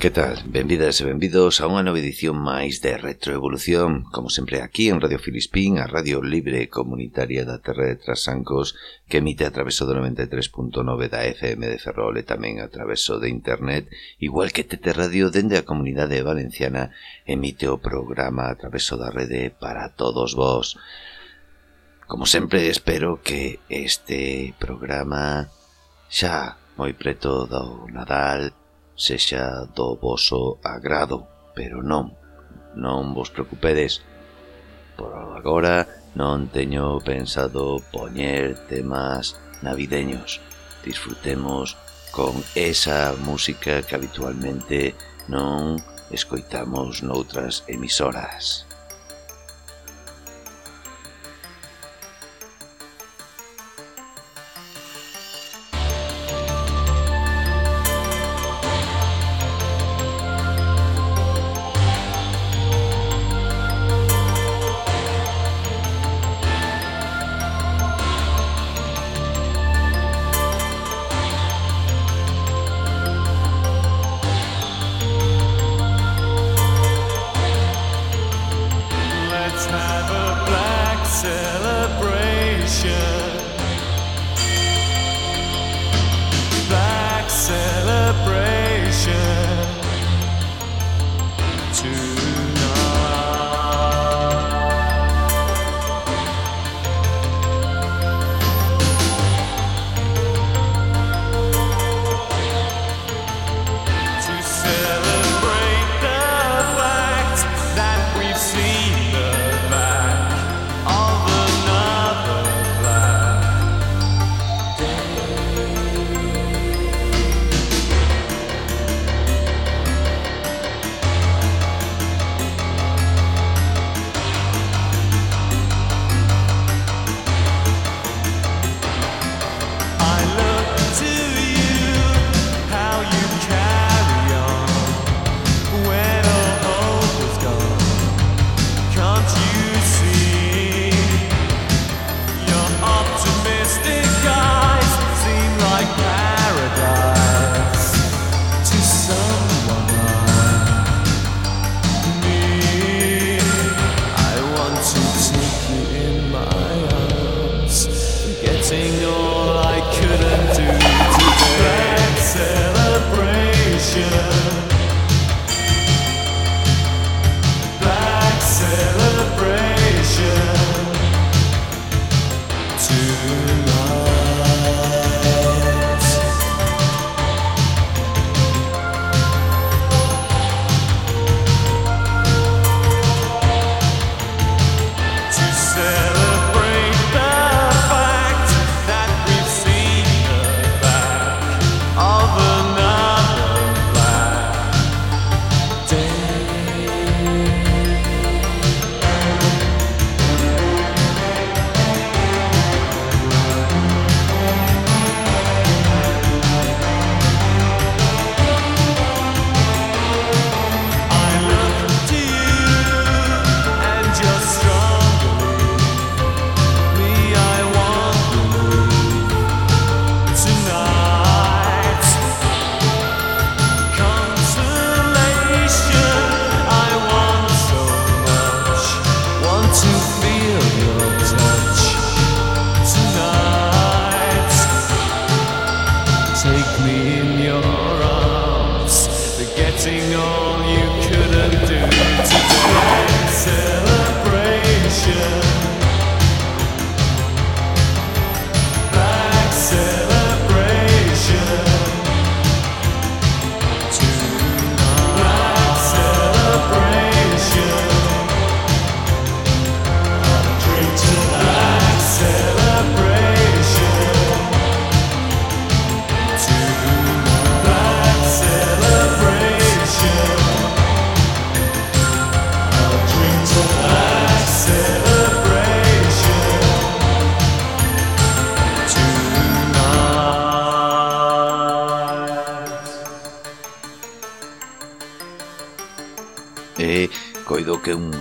que tal? Benvidas e benvidos a unha nova edición máis de Retroevolución, como sempre aquí en Radio Filispín, a Radio Libre Comunitaria da Terra de Trasancos, que emite a traveso do 93.9 da FM de Ferrol e tamén a traveso de Internet, igual que Tete Radio dende a Comunidade Valenciana emite o programa a traveso da rede para todos vós. Como sempre, espero que este programa xa moi preto do Nadal sexa do voso agrado, pero non, non vos preocupedes. Por agora non teño pensado poñer temas navideños. Disfrutemos con esa música que habitualmente non escoitamos noutras emisoras.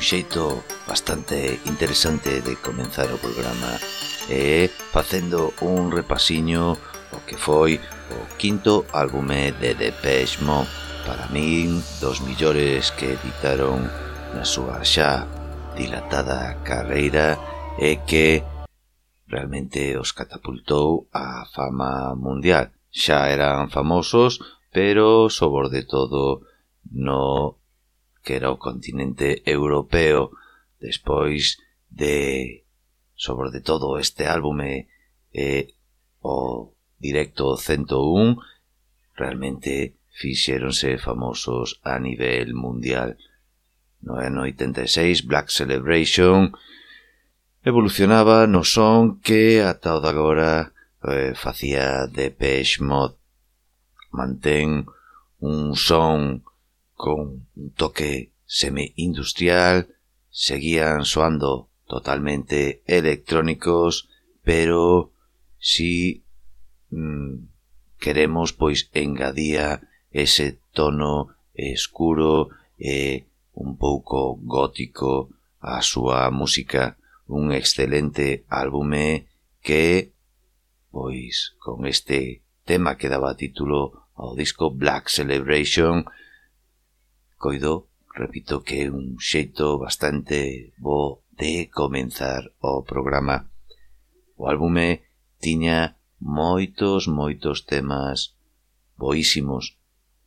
xeito bastante interesante de comenzar o programa e facendo un repasiño o que foi o quinto álbume de Depeche Mode para min dos millores que editaron na súa xa dilatada carreira e que realmente os catapultou á fama mundial. Xa eran famosos, pero sobre de todo no que era o continente europeo despois de sobre todo este álbume eh, o directo 101 realmente fixéronse famosos a nivel mundial. No ano 86 Black Celebration evolucionaba no son que ata o de agora eh, facía Depeche Mode. Mantén un son con un toque semi-industrial, seguían soando totalmente electrónicos, pero si mm, queremos pois engadía ese tono escuro e un pouco gótico a súa música, un excelente álbume que pois con este tema que daba título ao disco Black Celebration coido, repito, que é un xeito bastante bo de comenzar o programa. O álbume tiña moitos, moitos temas boísimos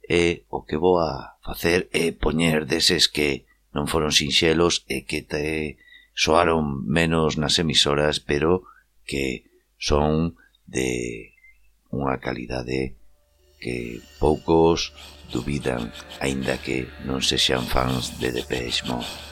e o que vou a facer é poñer deses que non foron sinxelos e que te soaron menos nas emisoras, pero que son de unha calidade que poucos dubidan, aínda que non sexan fans de Depeche Mode.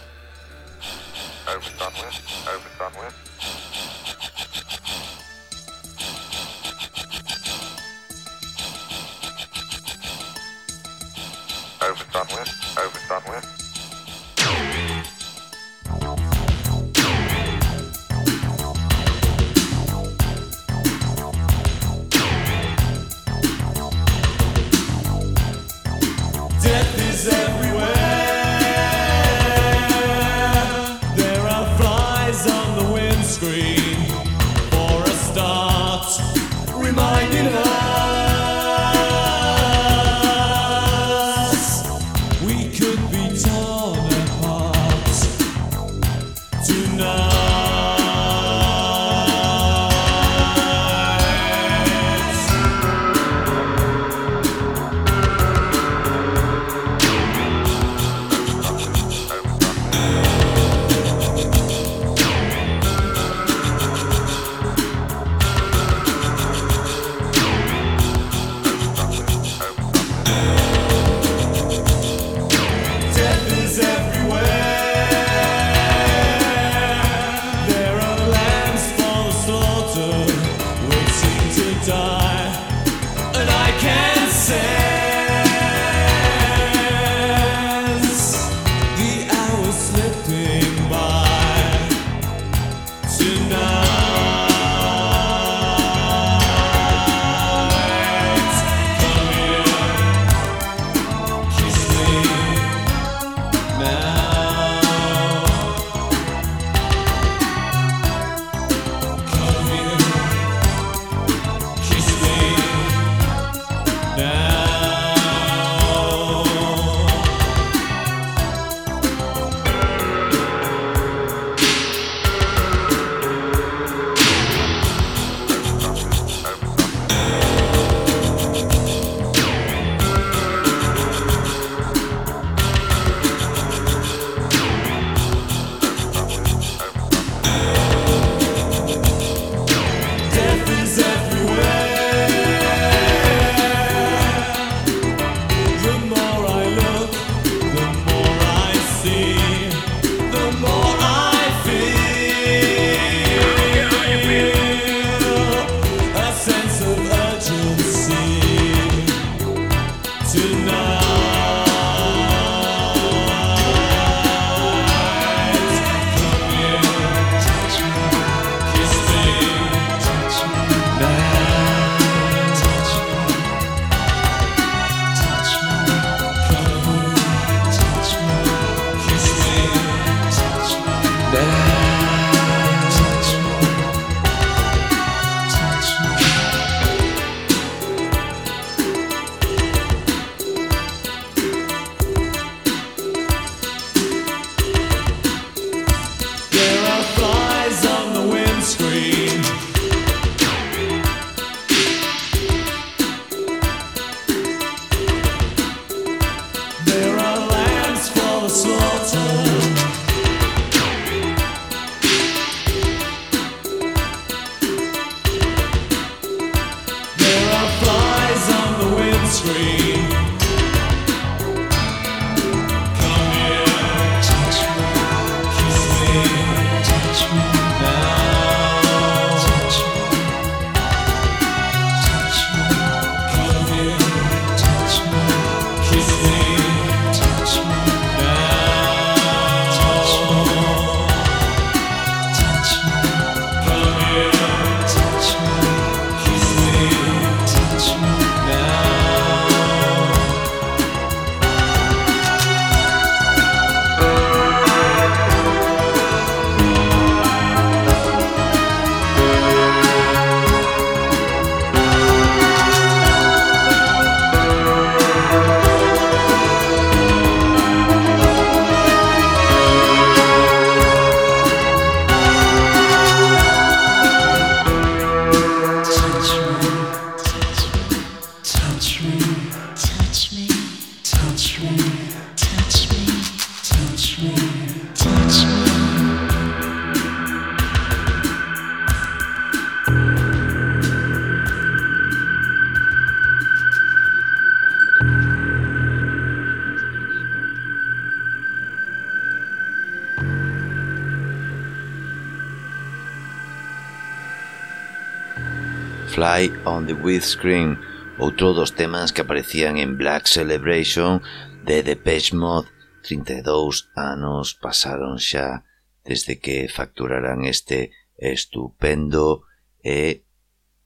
Fly on the Windscreen, outro dos temas que aparecían en Black Celebration de Depeche Mode. 32 anos pasaron xa desde que facturaran este estupendo e,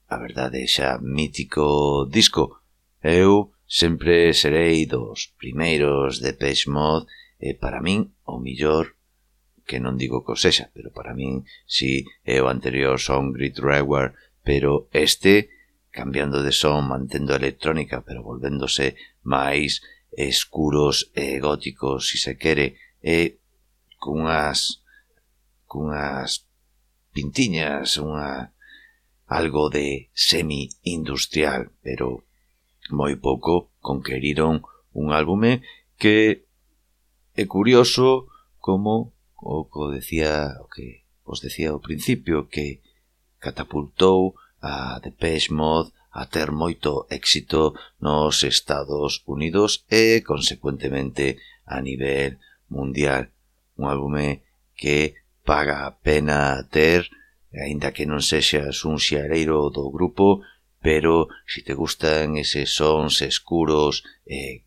a verdade, xa mítico disco. Eu sempre serei dos primeiros de Mode e para min o millor que non digo que o sexa, pero para min si é o anterior son Grid Reward pero este cambiando de son, mantendo a electrónica, pero volvéndose máis escuros e góticos, se se quere, e cunhas cunhas pintiñas, unha algo de semi-industrial, pero moi pouco conqueriron un álbume que é curioso como o que decía o que os decía ao principio que catapultou a Depeche Mode a ter moito éxito nos Estados Unidos e, consecuentemente, a nivel mundial. Un álbume que paga a pena ter, aínda que non sexas un xareiro do grupo, pero se te gustan eses sons escuros e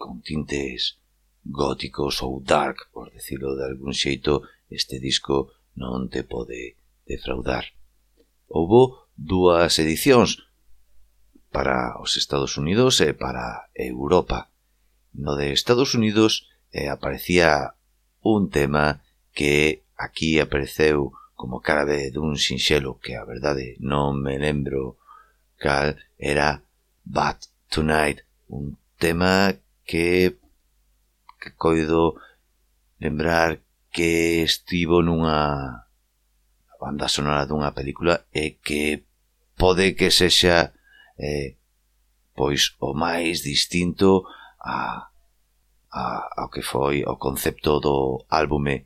con tintes góticos ou dark, por decirlo de algún xeito, este disco non te pode defraudar houbo dúas edicións para os Estados Unidos e para Europa. No de Estados Unidos eh, aparecía un tema que aquí apareceu como cara de dun sinxelo que a verdade non me lembro cal era Bad Tonight, un tema que, que coido lembrar que estivo nunha banda sonora dunha película e que pode que sexa eh, pois o máis distinto a, a, ao que foi o concepto do álbume.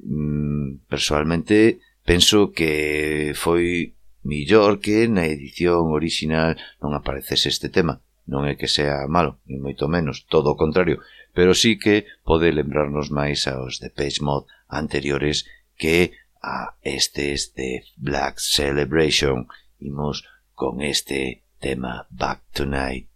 Mm, personalmente penso que foi millor que na edición original non aparecese este tema. Non é que sea malo, ni moito menos, todo o contrario, pero sí que pode lembrarnos máis aos de Page Mod anteriores que a estes de Black Celebration. Imos con este tema Back Tonight.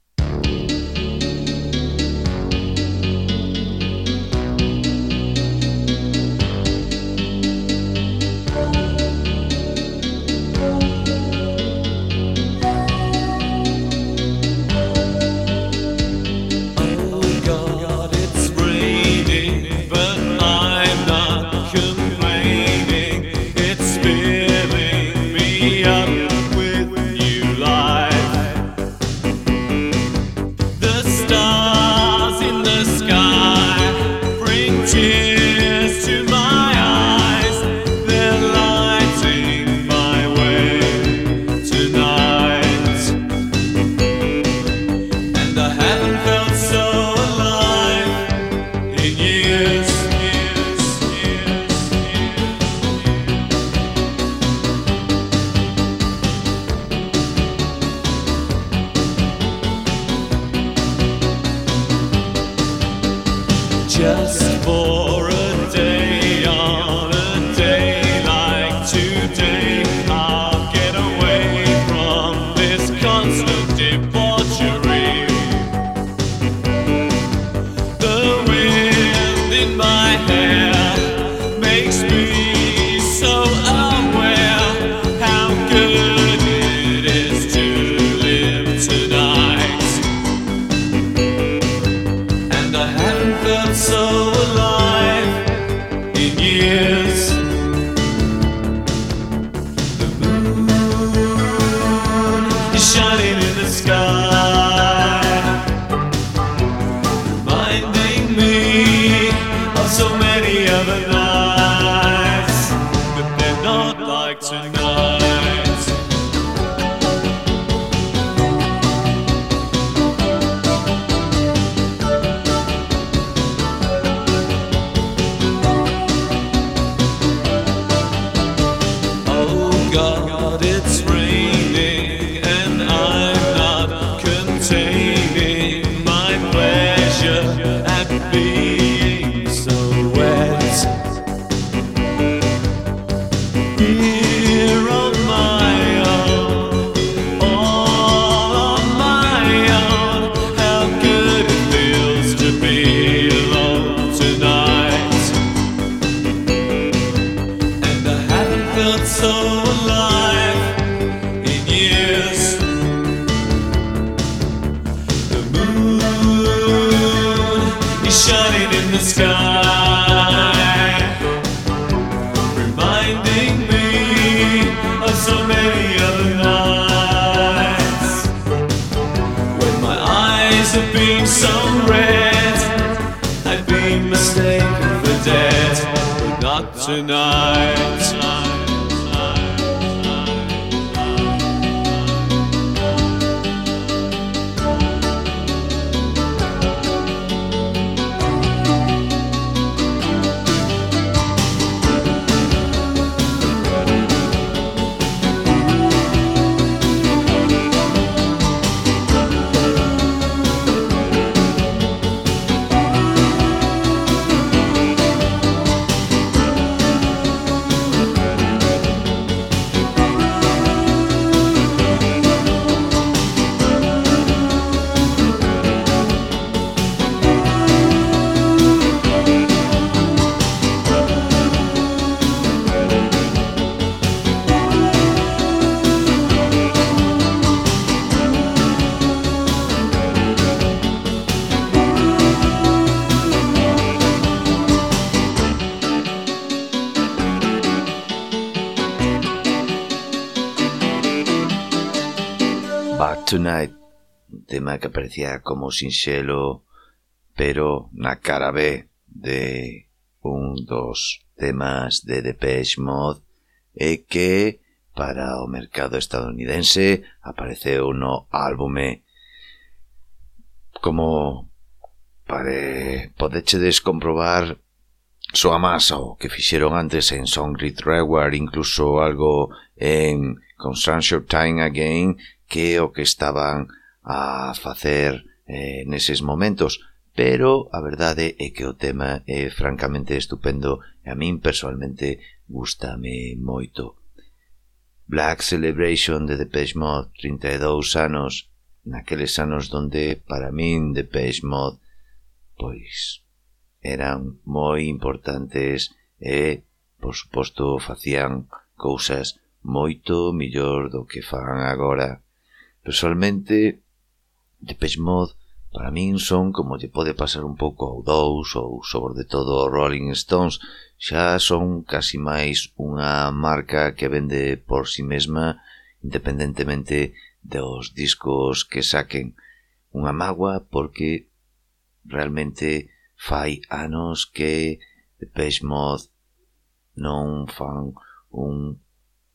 Tonight, un tema que aparecía como sinxelo, pero na cara B de un dos temas de Depeche Mode e que para o mercado estadounidense apareceu no álbume como pare, podechedes comprobar soa más o que fixeron antes en Songrit Reward, incluso algo en Construction Time Again que o que estaban a facer eh, neses momentos, pero a verdade é que o tema é francamente estupendo e a min personalmente gustame moito. Black Celebration de Depeche Mode, 32 anos, naqueles anos donde para min Depeche Mode pois eran moi importantes e, por suposto, facían cousas moito millor do que fan agora. Personalmente, Depeche Mode para min son como lle pode pasar un pouco ao Dous ou sobre de todo ao Rolling Stones, xa son casi máis unha marca que vende por si sí mesma independentemente dos discos que saquen. Unha magua porque realmente fai anos que Depeche Mode non fan un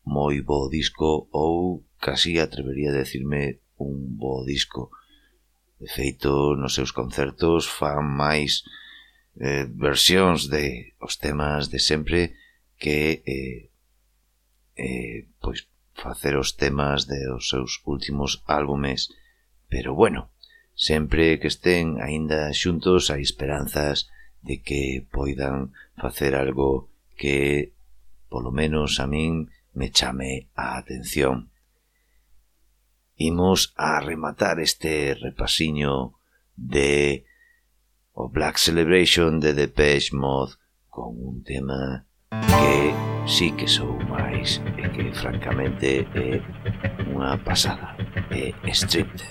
moi bo disco ou casi atrevería a decirme un bo disco. De feito, nos seus concertos fan máis eh, versións de os temas de sempre que eh, eh, pois facer os temas de os seus últimos álbumes. Pero bueno, sempre que estén aínda xuntos hai esperanzas de que poidan facer algo que, polo menos a min, me chame a atención imos a rematar este repasiño de o Black Celebration de Depeche Mode con un tema que sí que sou máis e que francamente é unha pasada, é Stripped.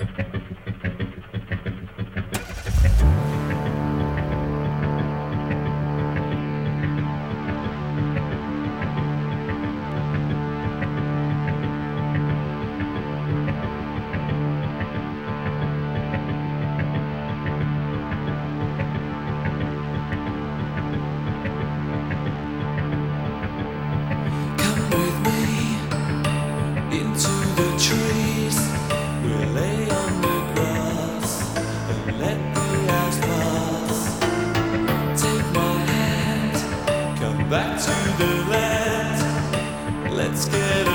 back to the land. Let's get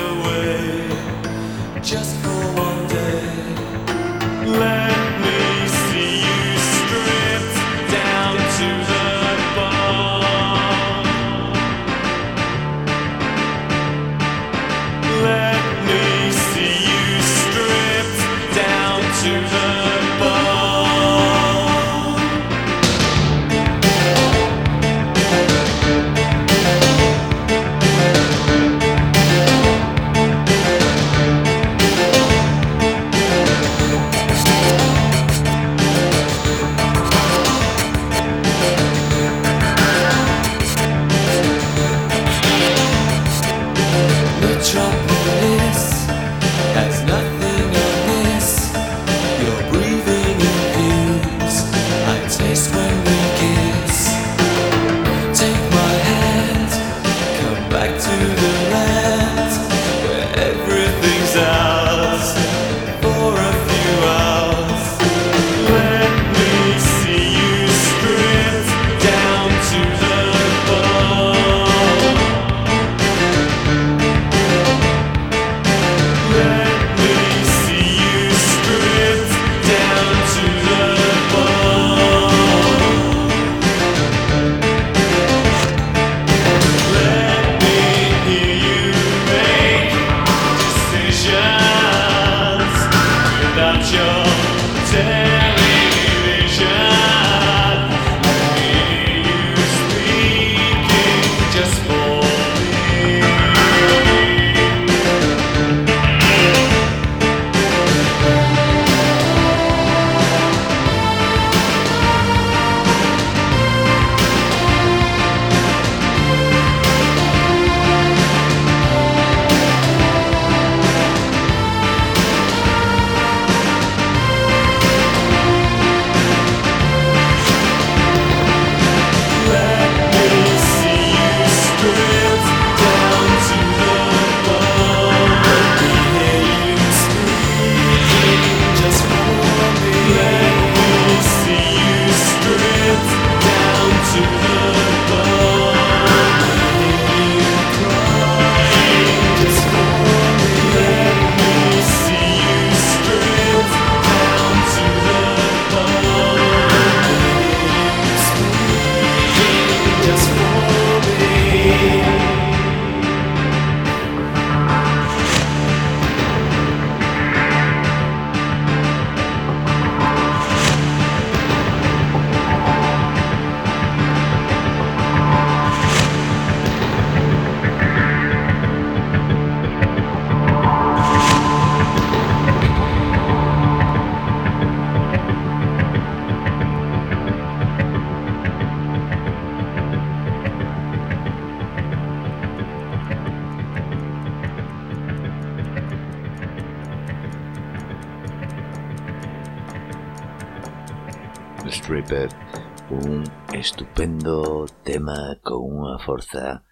forza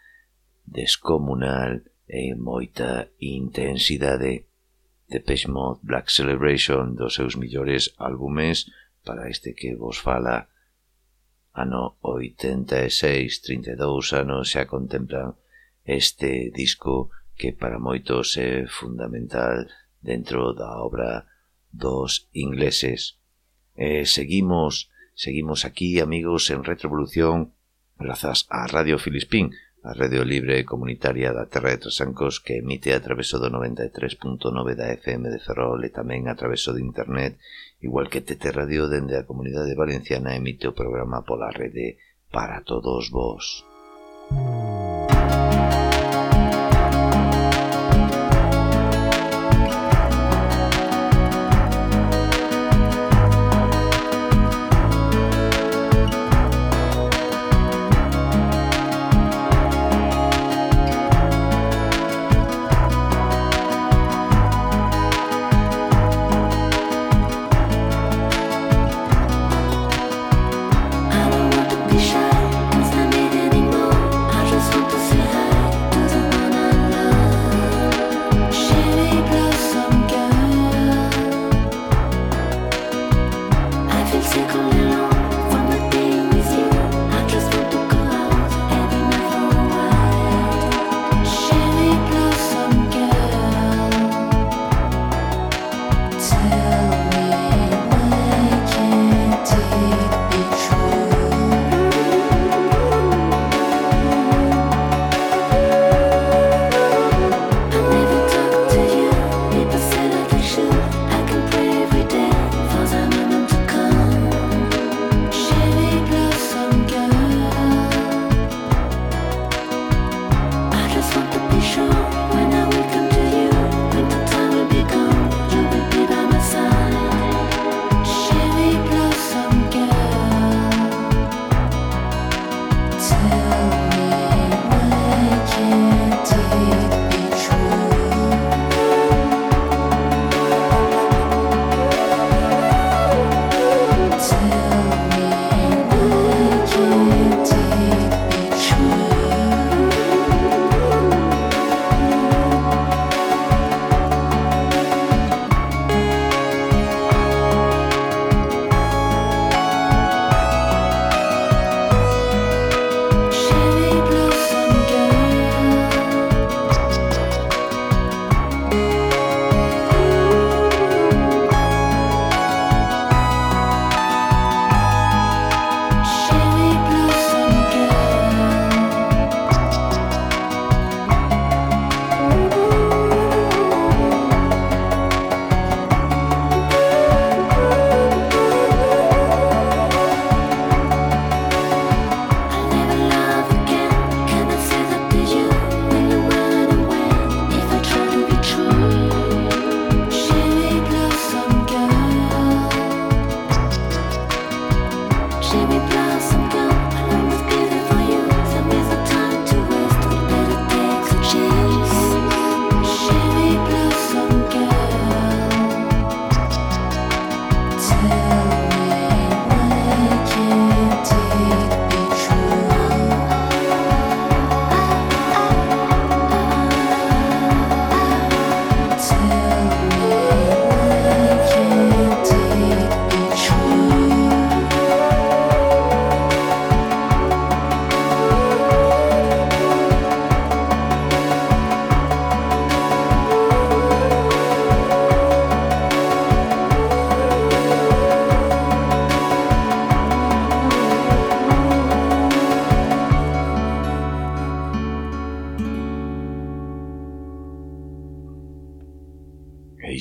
descomunal e moita intensidade. The Page Mode Black Celebration dos seus millores álbumes para este que vos fala ano 86, 32 anos xa contemplan este disco que para moitos é fundamental dentro da obra dos ingleses. E seguimos, seguimos aquí, amigos, en Retrovolución grazas a Radio Filispín, a radio libre comunitaria da Terra de Trasancos que emite a traveso do 93.9 da FM de Ferrol e tamén a traveso de internet, igual que TT Radio dende a Comunidade Valenciana emite o programa pola rede para todos vos. Música myself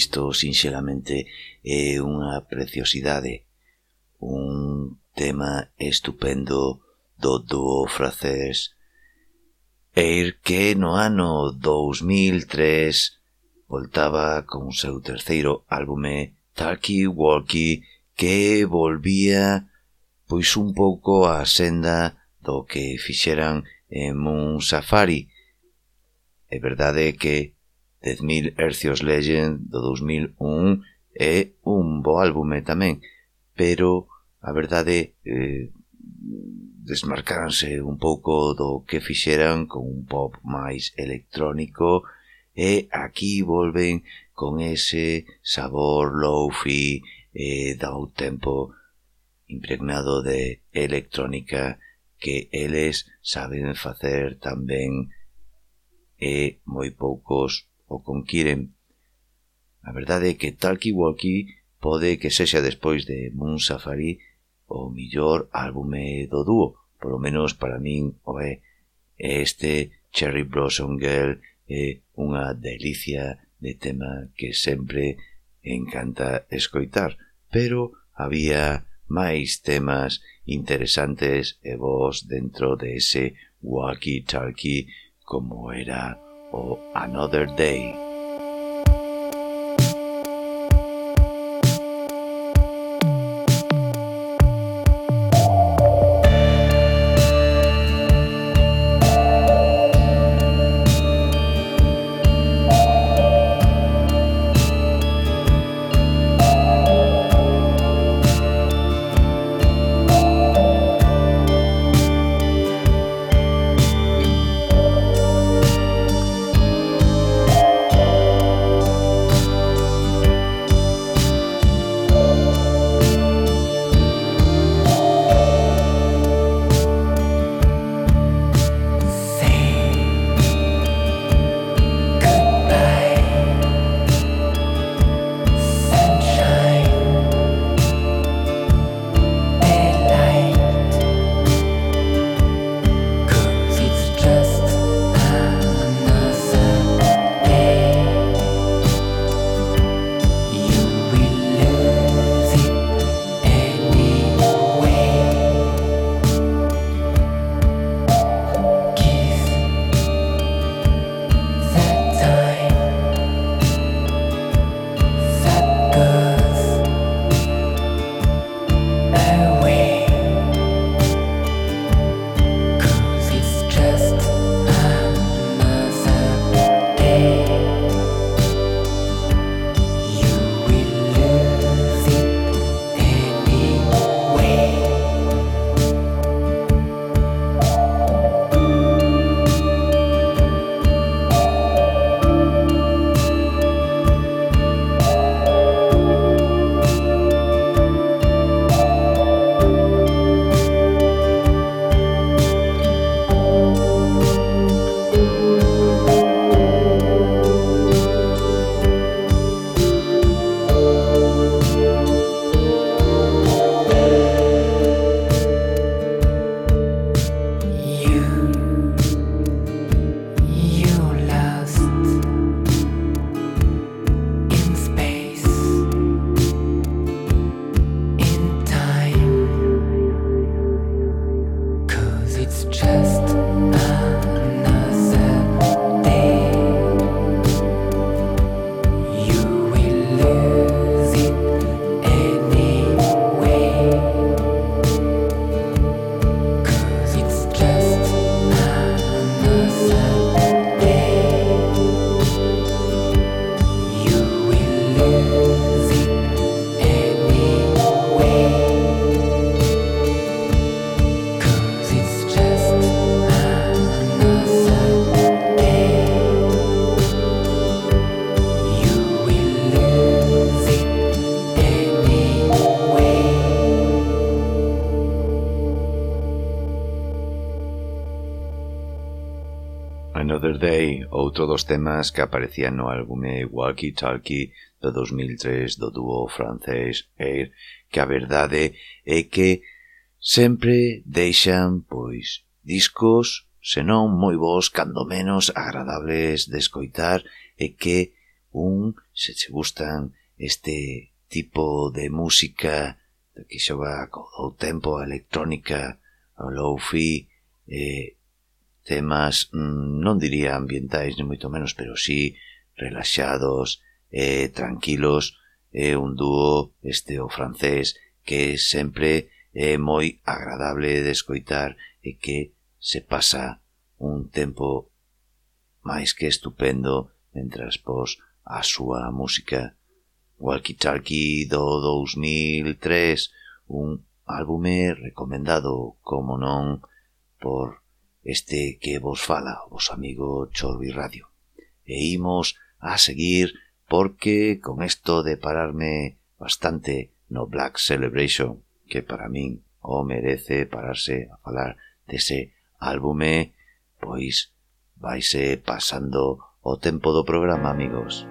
isto sinxelamente é unha preciosidade, un tema estupendo do dúo francés Eir que no ano 2003 voltaba con seu terceiro álbume Talkie Walkie que volvía pois un pouco a senda do que fixeran en un safari. É verdade que 10.000 Hercios Legend do 2001 é un bo álbume tamén, pero a verdade eh, desmarcaranse un pouco do que fixeran con un pop máis electrónico e aquí volven con ese sabor low-fi e eh, dao tempo impregnado de electrónica que eles saben facer tamén e moi poucos o conquiren. A verdade é que Talkie Walkie pode que sexa despois de Moon Safari o millor álbume do dúo, polo menos para min o é. Este Cherry Blossom Girl é unha delicia de tema que sempre encanta escoitar, pero había máis temas interesantes e vos dentro de ese walkie-talkie como era o Another Day. outro dos temas que aparecía no álbume Walkie Talkie do 2003 do dúo francés Air, que a verdade é que sempre deixan, pois, discos, senón moi bons, cando menos agradables de escoitar, e que un, se che gustan este tipo de música que xoga co tempo a electrónica, o low-fi, eh, temas, mm, non diría ambientais, ni moito menos, pero sí relaxados, eh, tranquilos, é eh, un dúo este o francés que sempre é eh, moi agradable de escoitar e que se pasa un tempo máis que estupendo mentras pos a súa música. Walkie Talkie do 2003, un álbume recomendado, como non, por este que vos fala, o vos amigo Chorbi Radio. E imos a seguir porque con esto de pararme bastante no Black Celebration, que para min o merece pararse a falar dese álbume, pois vaise eh, pasando o tempo do programa, amigos.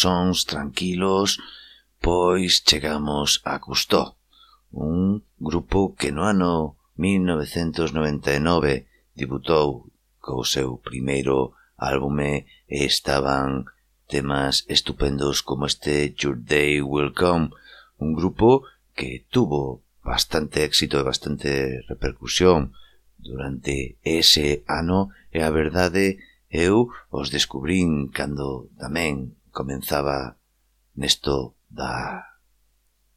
sons tranquilos, pois chegamos a Custó, un grupo que no ano 1999 debutou co seu primeiro álbume e estaban temas estupendos como este Your Day Will Come, un grupo que tuvo bastante éxito e bastante repercusión durante ese ano e a verdade eu os descubrín cando tamén comenzaba nesto da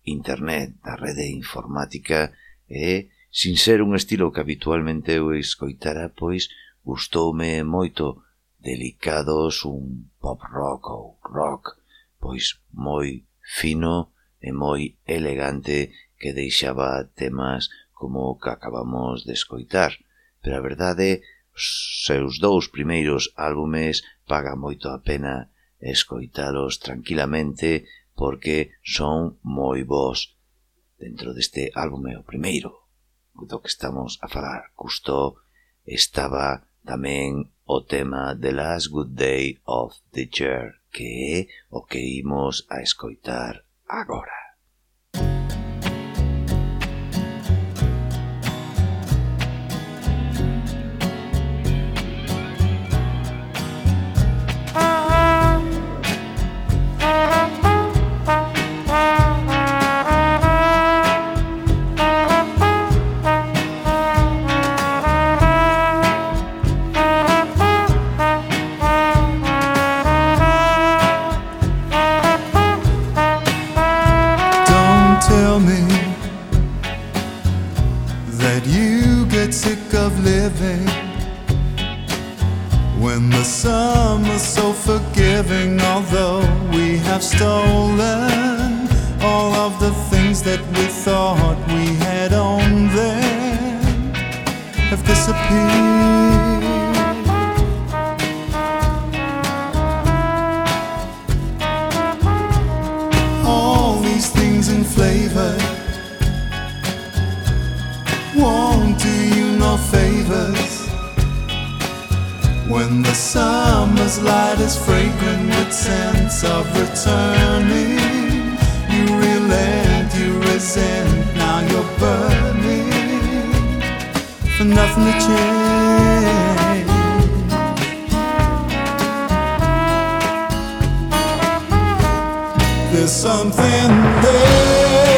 internet, da rede informática e, sin ser un estilo que habitualmente eu escoitara, pois gustoume moito delicados un pop rock ou rock, pois moi fino e moi elegante que deixaba temas como o que acabamos de escoitar. Pero a verdade, os seus dous primeiros álbumes paga moito a pena escoitalos tranquilamente porque son moi bons dentro deste álbum é o primeiro do que estamos a falar. Custó estaba tamén o tema The Last Good Day of the Chair que é o que imos a escoitar agora. have disappeared. All these things and flavors won't do you no favors. When the summer's light is fragrant with scents of returning, you relent, you resent, now you're burned nothing to change. There's something there.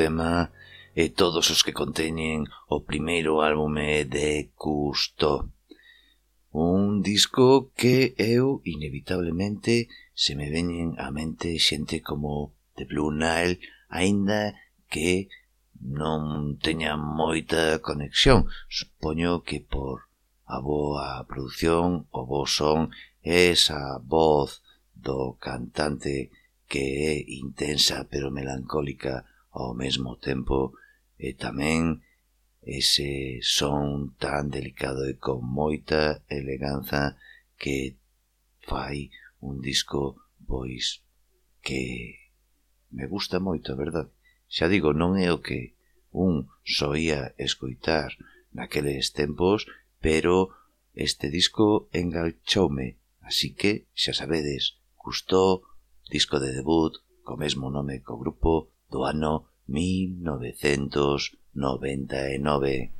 tema e todos os que conteñen o primeiro álbume de Custo. Un disco que eu inevitablemente se me veñen á mente xente como The Blue Nile, aínda que non teña moita conexión. Supoño que por a boa produción, o bo son, esa voz do cantante que é intensa pero melancólica ao mesmo tempo e tamén ese son tan delicado e con moita eleganza que fai un disco pois que me gusta moito, a verdade. Xa digo, non é o que un soía escoitar naqueles tempos, pero este disco enganchoume, así que xa sabedes, gustou disco de debut co mesmo nome co grupo do ano 1999.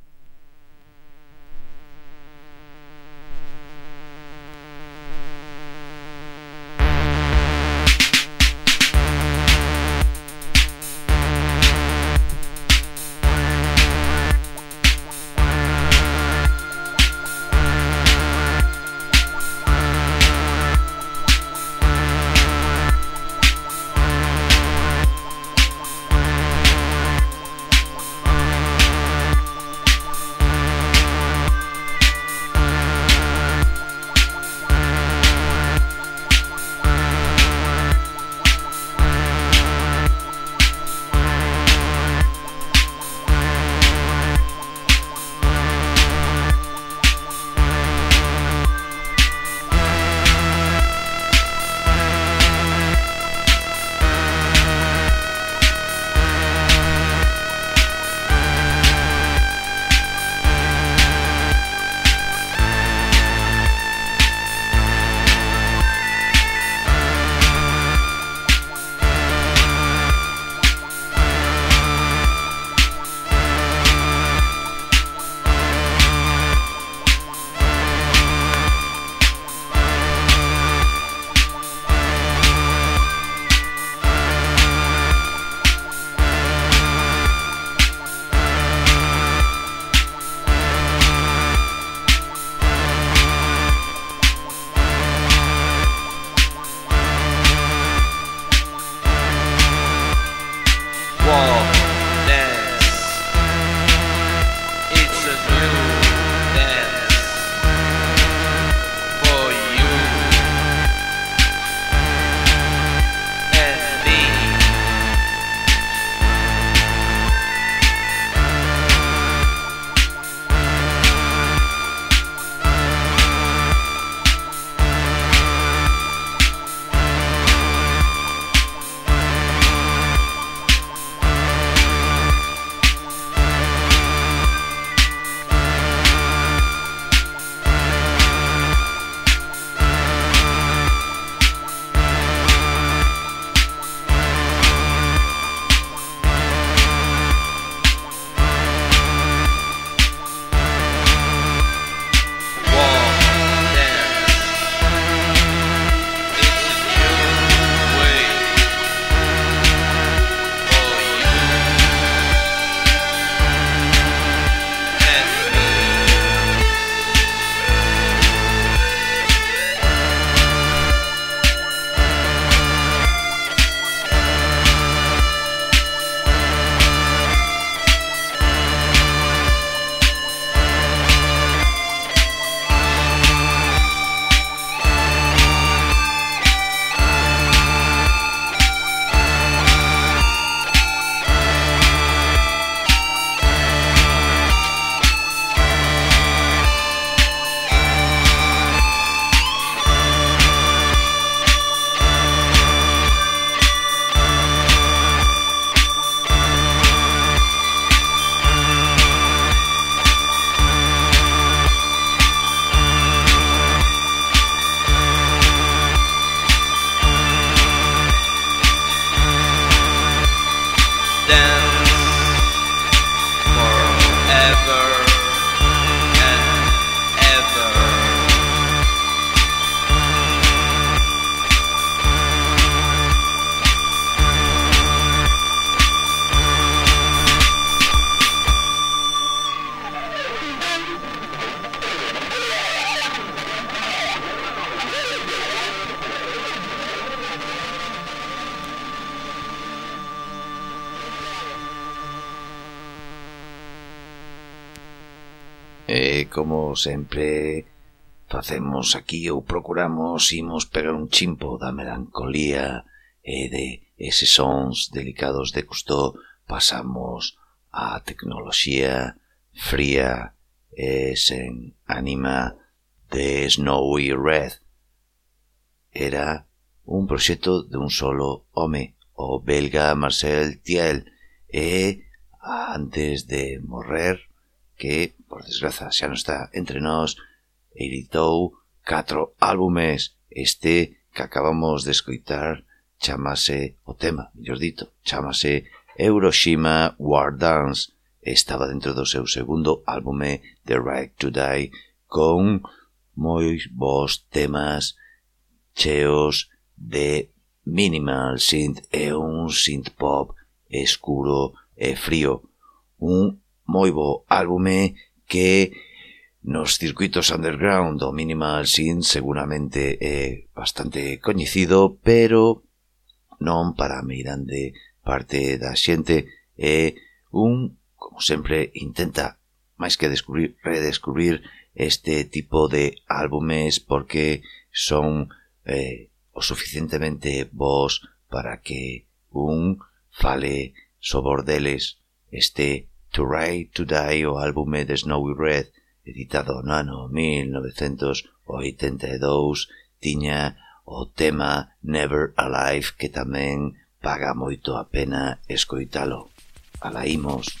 sempre facemos aquí ou procuramos imos pegar un chimpo da melancolía e de eses sons delicados de custo pasamos a tecnoloxía fría e sen ánima de Snowy Red. Era un proxecto de un solo home, o belga Marcel Thiel, e antes de morrer que, por desgraza, xa non está entre nós, editou catro álbumes. Este que acabamos de escoitar chamase o tema, mellor dito, chamase Euroshima War Dance. Estaba dentro do seu segundo álbume The Right to Die con moi bons temas cheos de minimal synth e un synth pop escuro e frío. Un moi bo álbume que nos circuitos underground o minimal synth seguramente é bastante coñecido, pero non para a meirande parte da xente. É un, como sempre, intenta máis que descubrir, redescubrir este tipo de álbumes porque son eh, o suficientemente bons para que un fale sobor deles este To Ride to Die o álbume de Snowy Red, editado no ano 1982, tiña o tema Never Alive que tamén paga moito a pena escoitalo. Alaímos.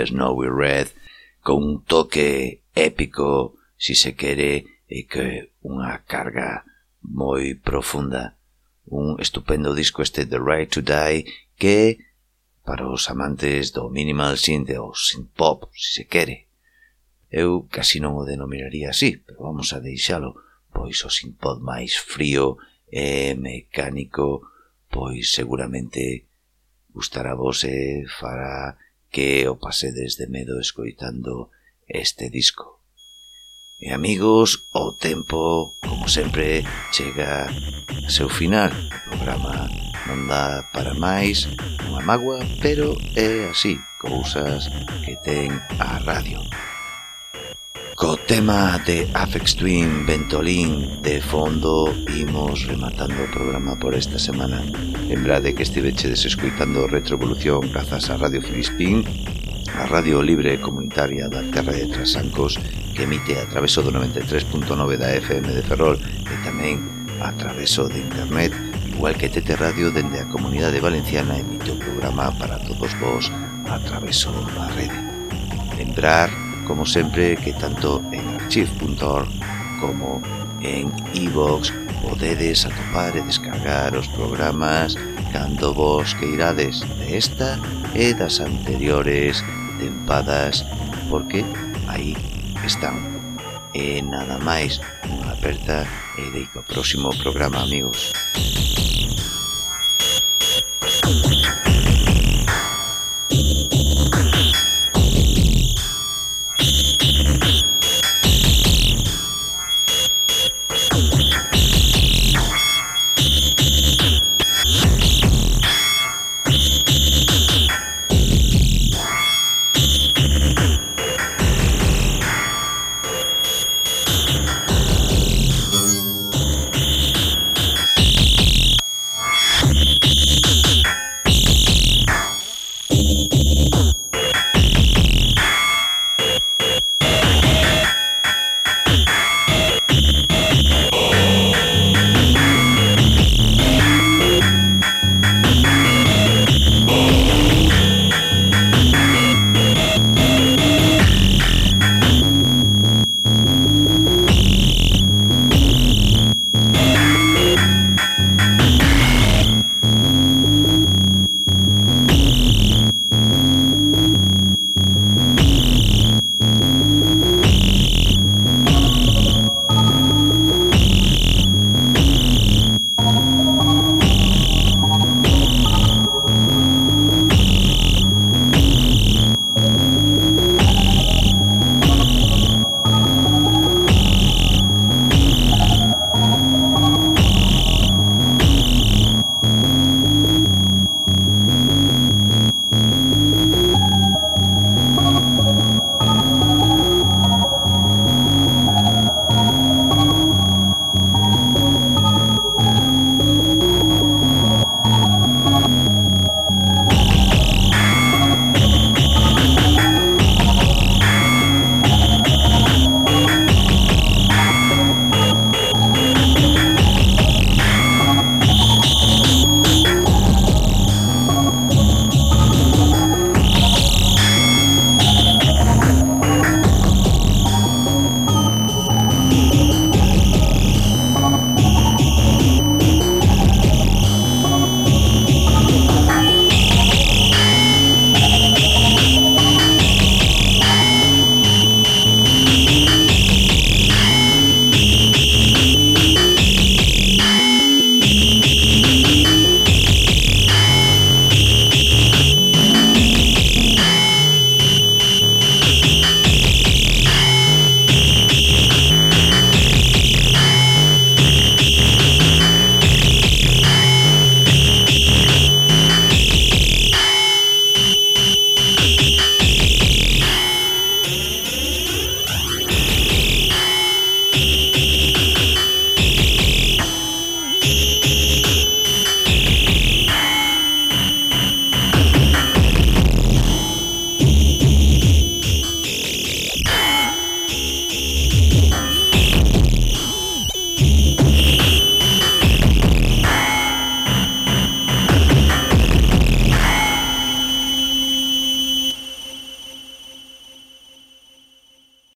de Snowy Red con un toque épico, si se quere, e que unha carga moi profunda. Un estupendo disco este The Right to Die que, para os amantes do minimal synth ou synth pop, si se quere, eu casi non o denominaría así, pero vamos a deixalo, pois o synth pop máis frío e mecánico, pois seguramente gustará vos e fará que o pasedes de medo escoitando este disco. E amigos, o tempo, como sempre, chega a seu final. O programa non dá para máis, unha magua, pero é así, cousas que ten a radio. Co tema de Apex Twin Ventolín de fondo imos rematando o programa por esta semana. Lembrade que estivechedes escoitando Retroevolución grazas a Radio Filispín a Radio Libre Comunitaria da Terra de Trasancos que emite a traveso do 93.9 da FM de Ferrol e tamén a traveso de Internet igual que TT Radio dende a Comunidade Valenciana emite o programa para todos vos a traveso da rede. Lembrar, como sempre que tanto en archive.org como en iVox podedes atopar e descargar os programas cando vos queirades irades de e das anteriores tempadas porque aí están. E nada máis, unha aperta e deico próximo programa, amigos.